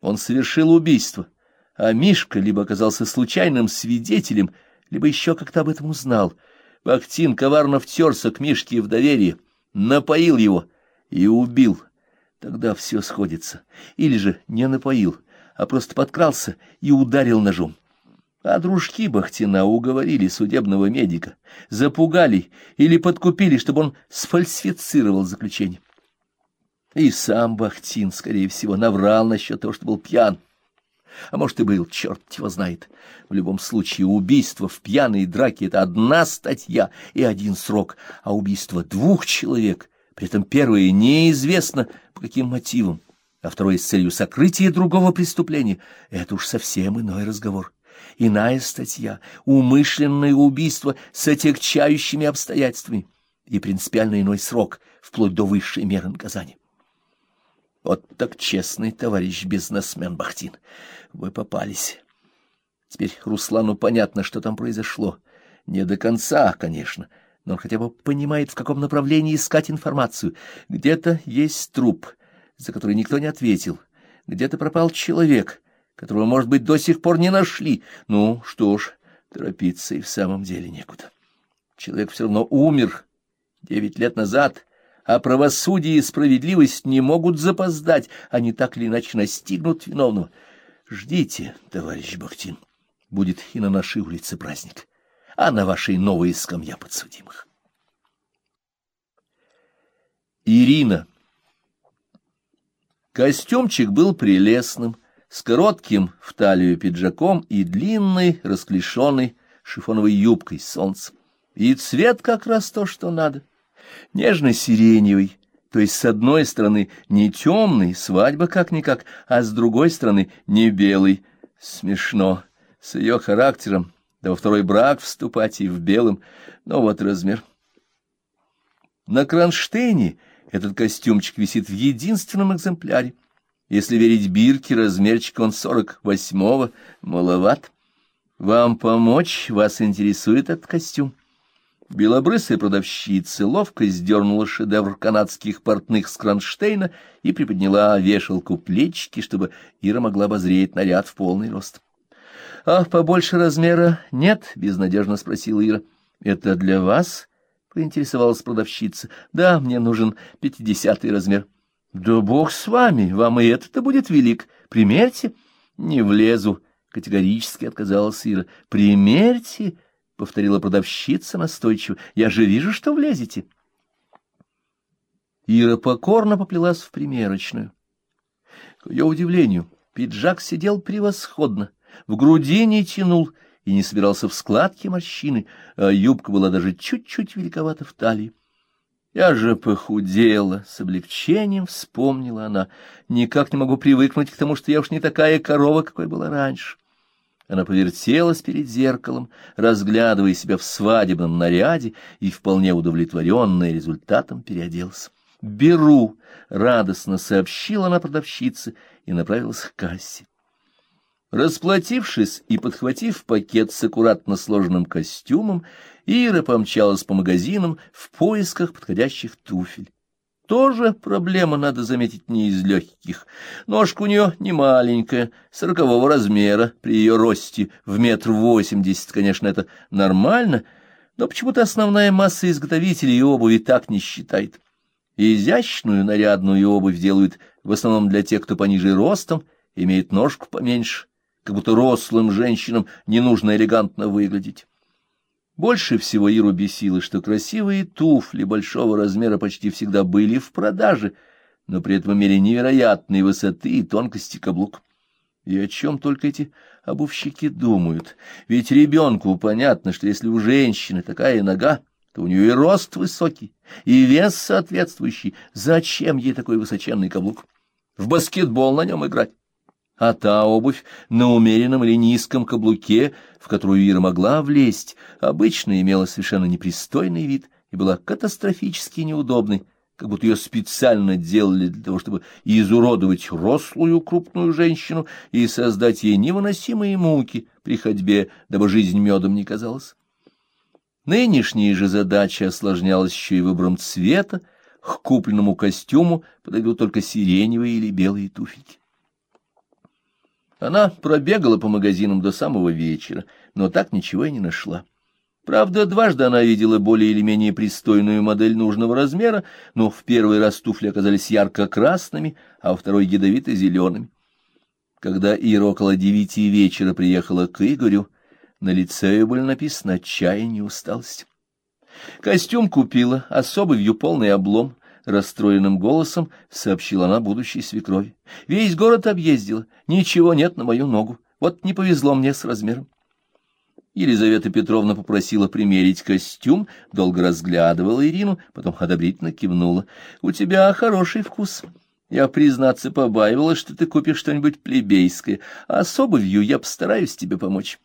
Он совершил убийство, а Мишка либо оказался случайным свидетелем, либо еще как-то об этом узнал. Бахтин коварно втерся к Мишке в доверие, напоил его и убил. Тогда все сходится. Или же не напоил, а просто подкрался и ударил ножом. А дружки Бахтина уговорили судебного медика, запугали или подкупили, чтобы он сфальсифицировал заключение. И сам Бахтин, скорее всего, наврал насчет того, что был пьян. А может, и был, черт его знает. В любом случае, убийство в пьяной драке — это одна статья и один срок, а убийство двух человек, при этом первое неизвестно по каким мотивам, а второе с целью сокрытия другого преступления — это уж совсем иной разговор. Иная статья — умышленное убийство с отягчающими обстоятельствами и принципиально иной срок, вплоть до высшей меры наказания. Вот так честный товарищ бизнесмен Бахтин. Вы попались. Теперь Руслану понятно, что там произошло. Не до конца, конечно, но он хотя бы понимает, в каком направлении искать информацию. Где-то есть труп, за который никто не ответил. Где-то пропал человек, которого, может быть, до сих пор не нашли. Ну, что ж, торопиться и в самом деле некуда. Человек все равно умер девять лет назад — а правосудие и справедливость не могут запоздать, они так или иначе настигнут виновного. Ждите, товарищ Бахтин, будет и на нашей улице праздник, а на вашей новой скамья подсудимых. Ирина Костюмчик был прелестным, с коротким в талию пиджаком и длинной, расклешенной шифоновой юбкой солнцем. И цвет как раз то, что надо нежно-сиреневый, то есть с одной стороны не темный, свадьба как-никак, а с другой стороны не белый. Смешно, с ее характером, да во второй брак вступать и в белом, но вот размер. На кронштейне этот костюмчик висит в единственном экземпляре. Если верить Бирке, размерчик он сорок восьмого, маловат. Вам помочь? Вас интересует этот костюм? Белобрысая продавщица ловко сдернула шедевр канадских портных с кронштейна и приподняла вешалку плечики, чтобы Ира могла обозреть наряд в полный рост. — А побольше размера нет? — безнадежно спросила Ира. — Это для вас? — поинтересовалась продавщица. — Да, мне нужен пятидесятый размер. — Да бог с вами, вам и это-то будет велик. Примерьте. — Не влезу, — категорически отказалась Ира. — Примерьте. — повторила продавщица настойчиво. — Я же вижу, что влезете. Ира покорно поплелась в примерочную. К ее удивлению, пиджак сидел превосходно, в груди не тянул и не собирался в складки морщины, а юбка была даже чуть-чуть великовата в талии. Я же похудела, с облегчением вспомнила она. Никак не могу привыкнуть к тому, что я уж не такая корова, какой была раньше. Она повертелась перед зеркалом, разглядывая себя в свадебном наряде, и, вполне удовлетворенная результатом, переоделась. «Беру!» — радостно сообщила она продавщице и направилась к кассе. Расплатившись и подхватив пакет с аккуратно сложенным костюмом, Ира помчалась по магазинам в поисках подходящих туфель. Тоже проблема, надо заметить, не из легких. Ножка у нее не маленькая, сорокового размера, при ее росте в метр восемьдесят, конечно, это нормально, но почему-то основная масса изготовителей обуви так не считает. Изящную нарядную обувь делают в основном для тех, кто пониже ростом, имеет ножку поменьше, как будто рослым женщинам не нужно элегантно выглядеть. Больше всего Иру бесило, что красивые туфли большого размера почти всегда были в продаже, но при этом имели невероятной высоты и тонкости каблук. И о чем только эти обувщики думают? Ведь ребенку понятно, что если у женщины такая нога, то у нее и рост высокий, и вес соответствующий. Зачем ей такой высоченный каблук? В баскетбол на нем играть а та обувь на умеренном или низком каблуке, в которую Ира могла влезть, обычно имела совершенно непристойный вид и была катастрофически неудобной, как будто ее специально делали для того, чтобы изуродовать рослую крупную женщину и создать ей невыносимые муки при ходьбе, дабы жизнь медом не казалась. Нынешняя же задача осложнялась еще и выбором цвета, к купленному костюму подойдут только сиреневые или белые туфельки. Она пробегала по магазинам до самого вечера, но так ничего и не нашла. Правда, дважды она видела более или менее пристойную модель нужного размера, но в первый раз туфли оказались ярко-красными, а во второй — ядовито-зелеными. Когда Ира около девяти вечера приехала к Игорю, на лице ее были написаны отчаяние и усталость. Костюм купила, особый вью полный облом, расстроенным голосом сообщила она будущей свекрови. Весь город объездила, ничего нет на мою ногу, вот не повезло мне с размером. Елизавета Петровна попросила примерить костюм, долго разглядывала Ирину, потом одобрительно кивнула. — У тебя хороший вкус. Я, признаться, побаивалась, что ты купишь что-нибудь плебейское, а с обувью я постараюсь тебе помочь.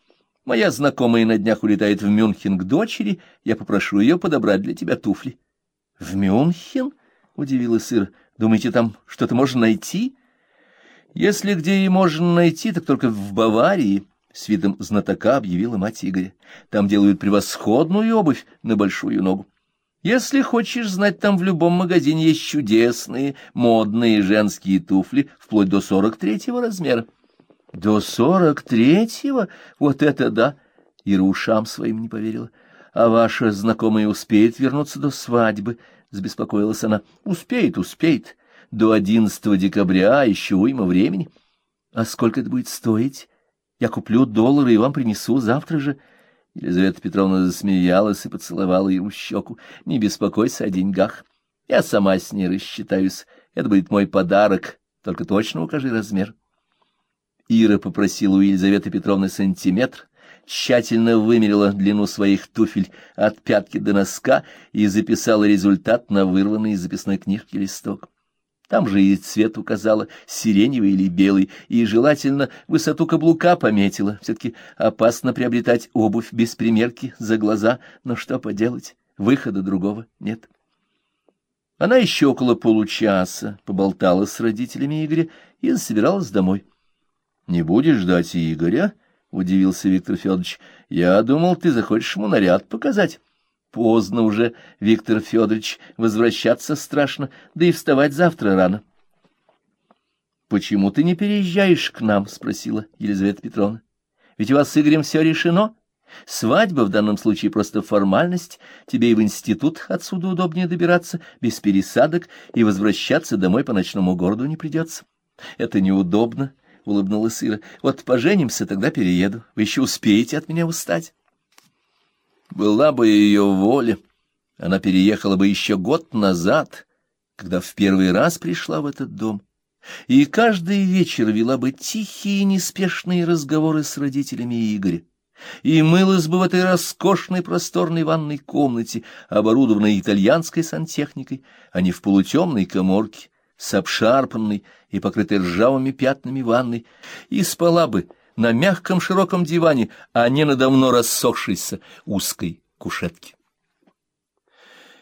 Моя знакомая на днях улетает в Мюнхен к дочери, я попрошу ее подобрать для тебя туфли. — В Мюнхен? — удивилась Ира. — Думаете, там что-то можно найти? — Если где и можно найти, так только в Баварии, — с видом знатока объявила мать Игоря. — Там делают превосходную обувь на большую ногу. Если хочешь знать, там в любом магазине есть чудесные, модные женские туфли, вплоть до сорок третьего размера. До сорок третьего? Вот это да! Ира ушам своим не поверила. А ваша знакомая успеет вернуться до свадьбы? Забеспокоилась она. Успеет, успеет. До одиннадцатого декабря еще уйма времени. А сколько это будет стоить? Я куплю доллары и вам принесу завтра же. Елизавета Петровна засмеялась и поцеловала ему щеку. Не беспокойся о деньгах. Я сама с ней рассчитаюсь. Это будет мой подарок. Только точно укажи размер. Ира попросила у Елизаветы Петровны сантиметр, тщательно вымерила длину своих туфель от пятки до носка и записала результат на вырванный из записной книжки листок. Там же и цвет указала, сиреневый или белый, и желательно высоту каблука пометила. Все-таки опасно приобретать обувь без примерки за глаза, но что поделать, выхода другого нет. Она еще около получаса поболтала с родителями Игоря и засобиралась домой. — Не будешь ждать Игоря? — удивился Виктор Федорович. — Я думал, ты захочешь ему наряд показать. — Поздно уже, Виктор Федорович, возвращаться страшно, да и вставать завтра рано. — Почему ты не переезжаешь к нам? — спросила Елизавета Петровна. — Ведь у вас с Игорем все решено. Свадьба в данном случае просто формальность. Тебе и в институт отсюда удобнее добираться, без пересадок, и возвращаться домой по ночному городу не придется. Это неудобно. —— улыбнулась Ира. — Вот поженимся, тогда перееду. Вы еще успеете от меня устать. Была бы ее воля, она переехала бы еще год назад, когда в первый раз пришла в этот дом, и каждый вечер вела бы тихие неспешные разговоры с родителями Игоря и мылась бы в этой роскошной просторной ванной комнате, оборудованной итальянской сантехникой, а не в полутемной коморке, с обшарпанной и покрытой ржавыми пятнами ванной, и спала бы на мягком широком диване, а не на давно рассохшейся узкой кушетке.